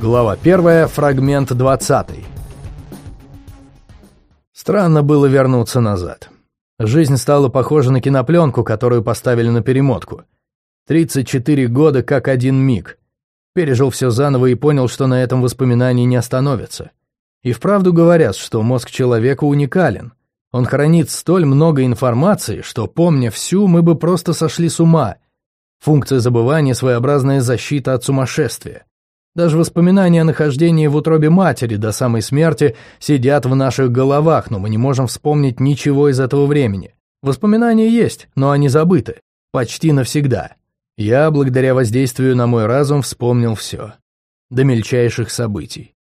Глава 1, фрагмент 20. Странно было вернуться назад. Жизнь стала похожа на кинопленку, которую поставили на перемотку. 34 года как один миг. Пережил все заново и понял, что на этом воспоминании не остановится. И вправду говорят, что мозг человека уникален. Он хранит столь много информации, что, помня всю, мы бы просто сошли с ума. Функция забывания – своеобразная защита от сумасшествия. Даже воспоминания о нахождении в утробе матери до самой смерти сидят в наших головах, но мы не можем вспомнить ничего из этого времени. Воспоминания есть, но они забыты. Почти навсегда. Я, благодаря воздействию на мой разум, вспомнил все. До мельчайших событий.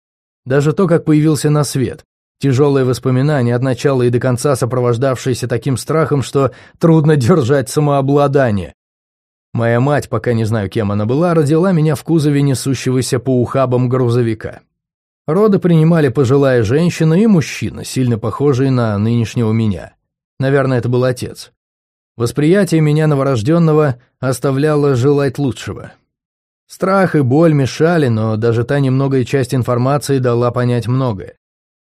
Даже то, как появился на свет. Тяжелые воспоминания от начала и до конца сопровождавшиеся таким страхом, что трудно держать самообладание, Моя мать, пока не знаю, кем она была, родила меня в кузове несущегося по ухабам грузовика. Роды принимали пожилая женщина и мужчина, сильно похожие на нынешнего меня. Наверное, это был отец. Восприятие меня новорожденного оставляло желать лучшего. Страх и боль мешали, но даже та немногая часть информации дала понять многое.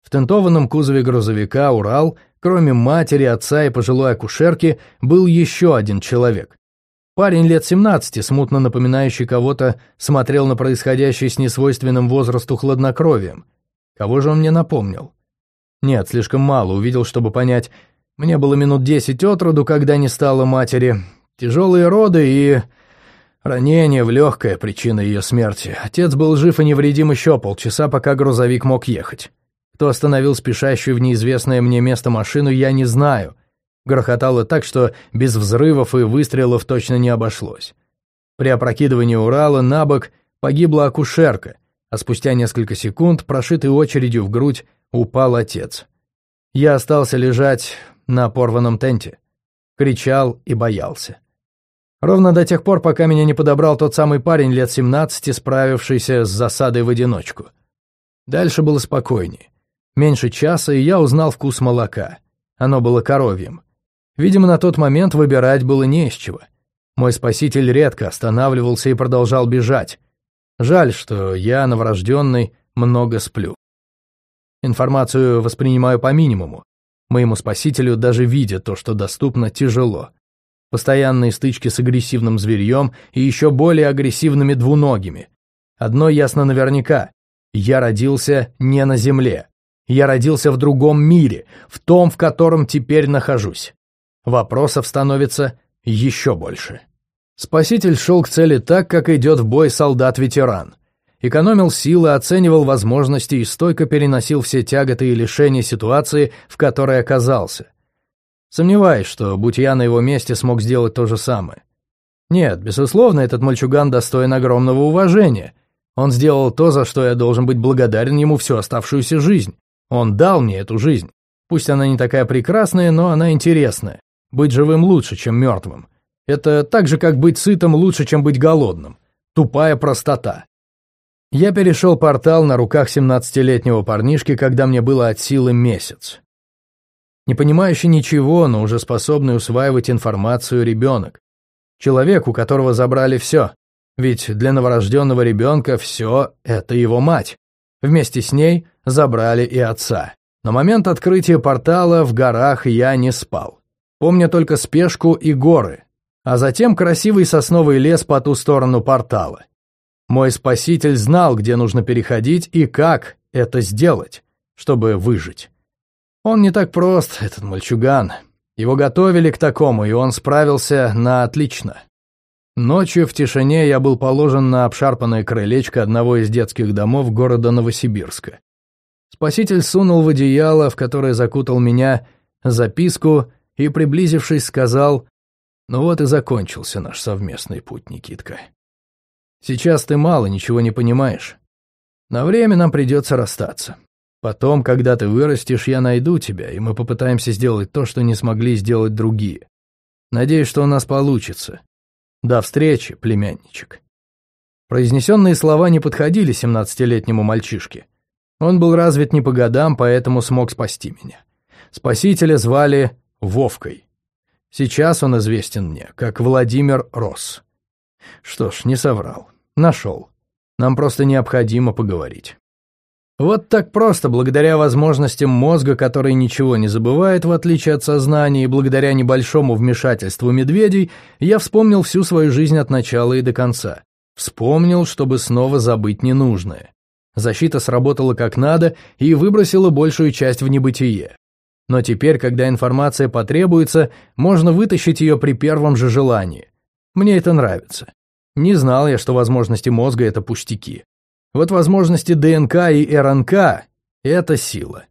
В тентованном кузове грузовика «Урал», кроме матери, отца и пожилой акушерки, был еще один человек. Парень лет 17, смутно напоминающий кого-то, смотрел на происходящее с несвойственным возрасту хладнокровием. Кого же он мне напомнил? Нет, слишком мало, увидел, чтобы понять. Мне было минут десять от роду, когда не стало матери. Тяжелые роды и... Ранение в легкое причина ее смерти. Отец был жив и невредим еще полчаса, пока грузовик мог ехать. Кто остановил спешащую в неизвестное мне место машину, я не знаю. Грохотало так, что без взрывов и выстрелов точно не обошлось. При опрокидывании Урала на бок погибла акушерка, а спустя несколько секунд, прошитый очередью в грудь, упал отец. Я остался лежать на порванном тенте. Кричал и боялся. Ровно до тех пор, пока меня не подобрал тот самый парень лет 17, справившийся с засадой в одиночку. Дальше было спокойнее. Меньше часа, и я узнал вкус молока. Оно было коровьим. Видимо, на тот момент выбирать было не из чего. Мой спаситель редко останавливался и продолжал бежать. Жаль, что я, новорожденный, много сплю. Информацию воспринимаю по минимуму. Моему спасителю даже видя то, что доступно, тяжело. Постоянные стычки с агрессивным зверьем и еще более агрессивными двуногими. Одно ясно наверняка. Я родился не на Земле. Я родился в другом мире, в том, в котором теперь нахожусь. Вопросов становится еще больше. Спаситель шел к цели так, как идет в бой солдат-ветеран. Экономил силы, оценивал возможности и стойко переносил все тяготы и лишения ситуации, в которой оказался. Сомневаюсь, что, будь я на его месте, смог сделать то же самое. Нет, безусловно, этот мальчуган достоин огромного уважения. Он сделал то, за что я должен быть благодарен ему всю оставшуюся жизнь. Он дал мне эту жизнь. Пусть она не такая прекрасная, но она интересная. Быть живым лучше, чем мертвым. Это так же, как быть сытым лучше, чем быть голодным. Тупая простота. Я перешел портал на руках 17-летнего парнишки, когда мне было от силы месяц. Не понимающий ничего, но уже способный усваивать информацию ребенок. Человек, у которого забрали все. Ведь для новорожденного ребенка все — это его мать. Вместе с ней забрали и отца. На момент открытия портала в горах я не спал помня только спешку и горы, а затем красивый сосновый лес по ту сторону портала. Мой спаситель знал, где нужно переходить и как это сделать, чтобы выжить. Он не так прост, этот мальчуган. Его готовили к такому, и он справился на отлично. Ночью в тишине я был положен на обшарпанное крылечко одного из детских домов города Новосибирска. Спаситель сунул в одеяло, в которое закутал меня, записку и, приблизившись, сказал, «Ну вот и закончился наш совместный путь, Никитка. Сейчас ты мало ничего не понимаешь. На время нам придется расстаться. Потом, когда ты вырастешь, я найду тебя, и мы попытаемся сделать то, что не смогли сделать другие. Надеюсь, что у нас получится. До встречи, племянничек». Произнесенные слова не подходили семнадцатилетнему мальчишке. Он был развит не по годам, поэтому смог спасти меня. Спасителя звали Вовкой. Сейчас он известен мне как Владимир Росс. Что ж, не соврал. Нашел. Нам просто необходимо поговорить. Вот так просто, благодаря возможностям мозга, который ничего не забывает, в отличие от сознания, и благодаря небольшому вмешательству медведей, я вспомнил всю свою жизнь от начала и до конца. Вспомнил, чтобы снова забыть ненужное. Защита сработала как надо и выбросила большую часть в небытие. Но теперь, когда информация потребуется, можно вытащить ее при первом же желании. Мне это нравится. Не знал я, что возможности мозга — это пустяки. Вот возможности ДНК и РНК – это сила.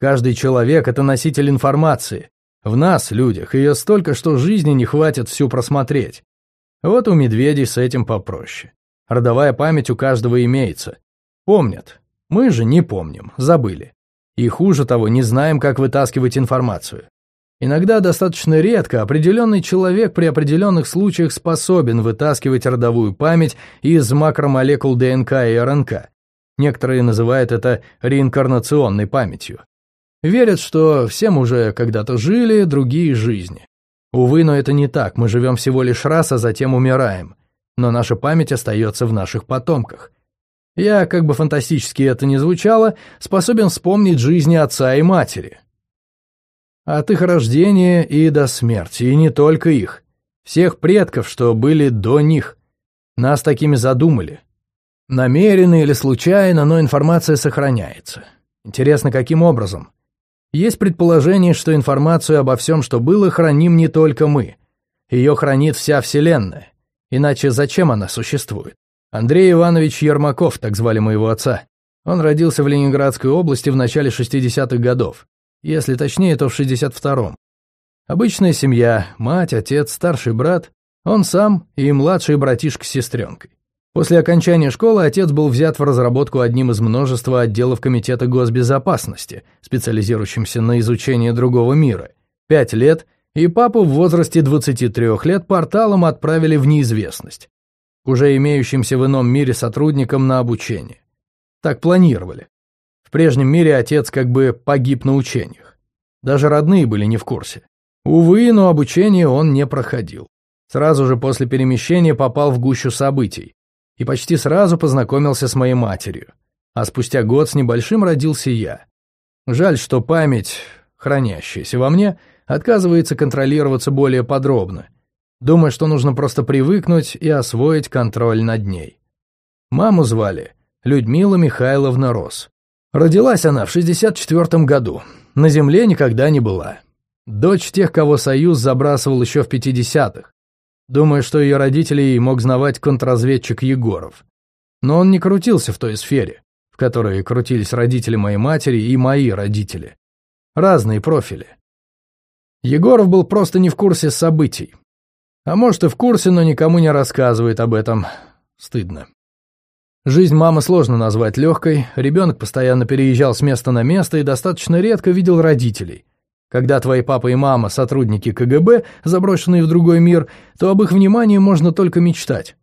Каждый человек – это носитель информации. В нас, людях, ее столько, что жизни не хватит всю просмотреть. Вот у медведей с этим попроще. Родовая память у каждого имеется. Помнят. Мы же не помним, забыли. И хуже того, не знаем, как вытаскивать информацию. Иногда достаточно редко определенный человек при определенных случаях способен вытаскивать родовую память из макромолекул ДНК и РНК. Некоторые называют это реинкарнационной памятью. Верят, что всем уже когда-то жили другие жизни. Увы, но это не так, мы живем всего лишь раз, а затем умираем. Но наша память остается в наших потомках. Я, как бы фантастически это ни звучало, способен вспомнить жизни отца и матери, от их рождения и до смерти, и не только их. Всех предков, что были до них. Нас такими задумали. Намеренно или случайно, но информация сохраняется. Интересно, каким образом? Есть предположение, что информацию обо всем, что было, храним не только мы. Ее хранит вся Вселенная. Иначе зачем она существует? Андрей Иванович Ермаков, так звали моего отца. Он родился в Ленинградской области в начале 60-х годов. Если точнее, то в 62-м. Обычная семья, мать, отец, старший брат, он сам и младший братишка с сестренкой. После окончания школы отец был взят в разработку одним из множества отделов Комитета госбезопасности, специализирующимся на изучении другого мира. Пять лет, и папу в возрасте 23 лет порталом отправили в неизвестность, уже имеющимся в ином мире сотрудникам на обучение. Так планировали прежнем мире отец как бы погиб на учениях. Даже родные были не в курсе. Увы, но обучение он не проходил. Сразу же после перемещения попал в гущу событий и почти сразу познакомился с моей матерью. А спустя год с небольшим родился я. Жаль, что память, хранящаяся во мне, отказывается контролироваться более подробно. Думаю, что нужно просто привыкнуть и освоить контроль над ней. Маму звали Людмила Михайловна Рос. Родилась она в 64 году. На земле никогда не была. Дочь тех, кого Союз забрасывал еще в 50-х. Думаю, что ее родителей мог знавать контрразведчик Егоров. Но он не крутился в той сфере, в которой крутились родители моей матери и мои родители. Разные профили. Егоров был просто не в курсе событий. А может и в курсе, но никому не рассказывает об этом. Стыдно. Жизнь мамы сложно назвать легкой, ребенок постоянно переезжал с места на место и достаточно редко видел родителей. Когда твои папа и мама – сотрудники КГБ, заброшенные в другой мир, то об их внимании можно только мечтать.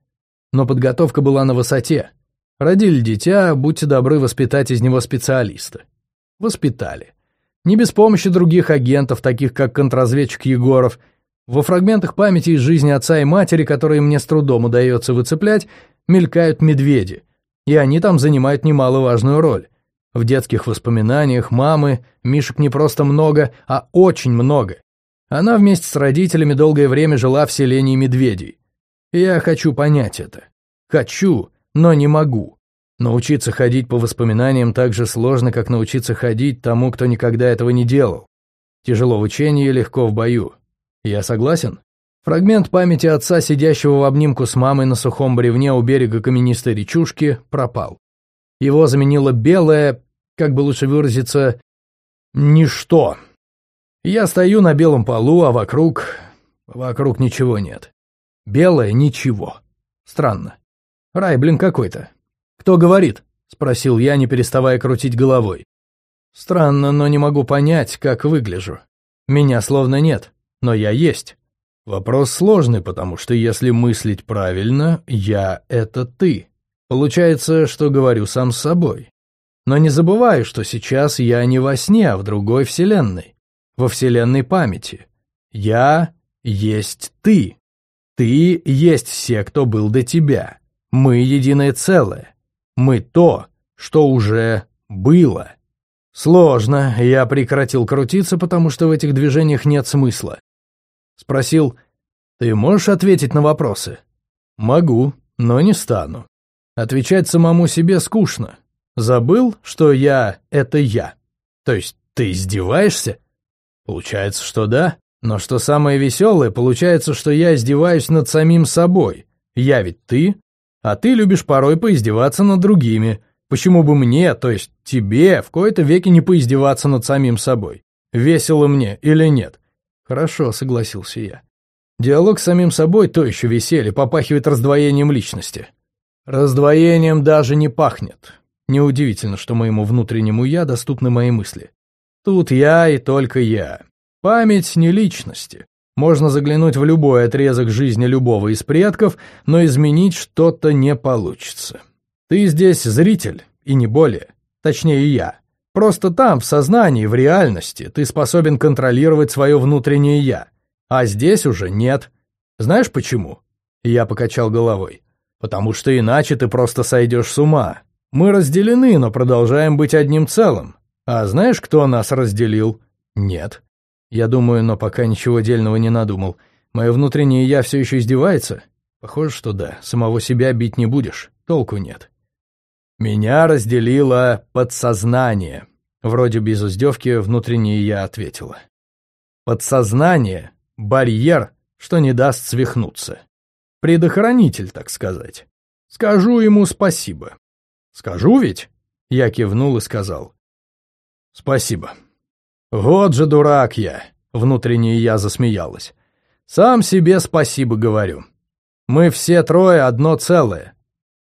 Но подготовка была на высоте. Родили дитя, будьте добры воспитать из него специалиста. Воспитали. Не без помощи других агентов, таких как контрразведчик Егоров. Во фрагментах памяти из жизни отца и матери, которые мне с трудом удается выцеплять, мелькают медведи – и они там занимают немаловажную роль. В детских воспоминаниях мамы Мишек не просто много, а очень много. Она вместе с родителями долгое время жила в селении медведей. Я хочу понять это. Хочу, но не могу. Научиться ходить по воспоминаниям так же сложно, как научиться ходить тому, кто никогда этого не делал. Тяжело в учении, легко в бою. Я согласен? Фрагмент памяти отца, сидящего в обнимку с мамой на сухом бревне у берега каменистой речушки, пропал. Его заменило белое, как бы лучше выразиться, ничто. Я стою на белом полу, а вокруг... Вокруг ничего нет. Белое — ничего. Странно. Рай, блин, какой-то. Кто говорит? — спросил я, не переставая крутить головой. Странно, но не могу понять, как выгляжу. Меня словно нет, но я есть. Вопрос сложный, потому что если мыслить правильно, я — это ты. Получается, что говорю сам с собой. Но не забывай, что сейчас я не во сне, а в другой вселенной. Во вселенной памяти. Я есть ты. Ты есть все, кто был до тебя. Мы единое целое. Мы то, что уже было. Сложно, я прекратил крутиться, потому что в этих движениях нет смысла. Спросил, ты можешь ответить на вопросы? Могу, но не стану. Отвечать самому себе скучно. Забыл, что я — это я? То есть ты издеваешься? Получается, что да. Но что самое веселое, получается, что я издеваюсь над самим собой. Я ведь ты, а ты любишь порой поиздеваться над другими. Почему бы мне, то есть тебе, в кои-то веке не поиздеваться над самим собой? Весело мне или нет? Хорошо, согласился я. Диалог с самим собой то еще веселье, попахивает раздвоением личности. Раздвоением даже не пахнет. Неудивительно, что моему внутреннему «я» доступны мои мысли. Тут я и только я. Память не личности. Можно заглянуть в любой отрезок жизни любого из предков, но изменить что-то не получится. Ты здесь зритель, и не более. Точнее, я. Просто там, в сознании, в реальности, ты способен контролировать свое внутреннее «я». А здесь уже нет. Знаешь почему? Я покачал головой. Потому что иначе ты просто сойдешь с ума. Мы разделены, но продолжаем быть одним целым. А знаешь, кто нас разделил? Нет. Я думаю, но пока ничего дельного не надумал. Мое внутреннее «я» все еще издевается? Похоже, что да. Самого себя бить не будешь. Толку нет. Меня разделило подсознание. Вроде без издевки внутреннее «я» ответила. Подсознание — барьер, что не даст свихнуться. Предохранитель, так сказать. Скажу ему спасибо. Скажу ведь? Я кивнул и сказал. Спасибо. «Вот же дурак я!» — внутренне я засмеялась. «Сам себе спасибо говорю. Мы все трое одно целое.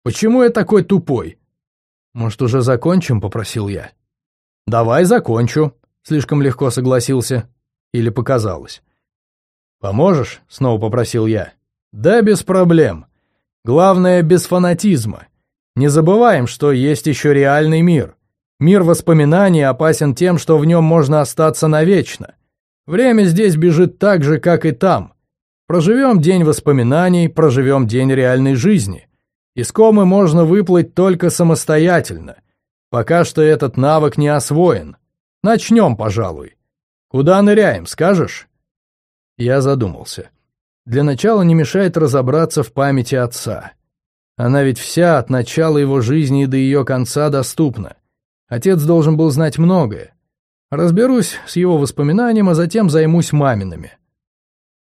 Почему я такой тупой?» «Может, уже закончим?» — попросил я. «Давай закончу», — слишком легко согласился. Или показалось. «Поможешь?» — снова попросил я. «Да, без проблем. Главное, без фанатизма. Не забываем, что есть еще реальный мир. Мир воспоминаний опасен тем, что в нем можно остаться навечно. Время здесь бежит так же, как и там. Проживем день воспоминаний, проживем день реальной жизни. Из комы можно выплыть только самостоятельно. Пока что этот навык не освоен. Начнем, пожалуй. Куда ныряем, скажешь? Я задумался. Для начала не мешает разобраться в памяти отца. Она ведь вся от начала его жизни до ее конца доступна. Отец должен был знать многое. Разберусь с его воспоминанием, а затем займусь мамиными.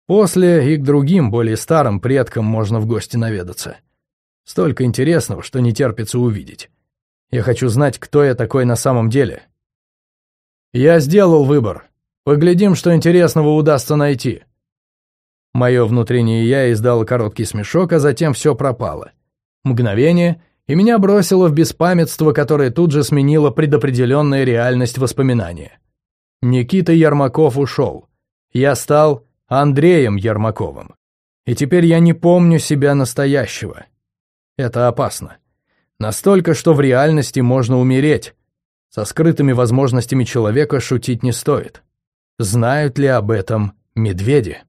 После и к другим, более старым предкам можно в гости наведаться. Столько интересного, что не терпится увидеть. Я хочу знать, кто я такой на самом деле. Я сделал выбор. Поглядим, что интересного удастся найти. Мое внутреннее «я» издало короткий смешок, а затем все пропало. Мгновение — и меня бросило в беспамятство, которое тут же сменило предопределенная реальность воспоминания. Никита Ермаков ушел. Я стал Андреем Ермаковым. И теперь я не помню себя настоящего. Это опасно. Настолько, что в реальности можно умереть. Со скрытыми возможностями человека шутить не стоит. Знают ли об этом медведи?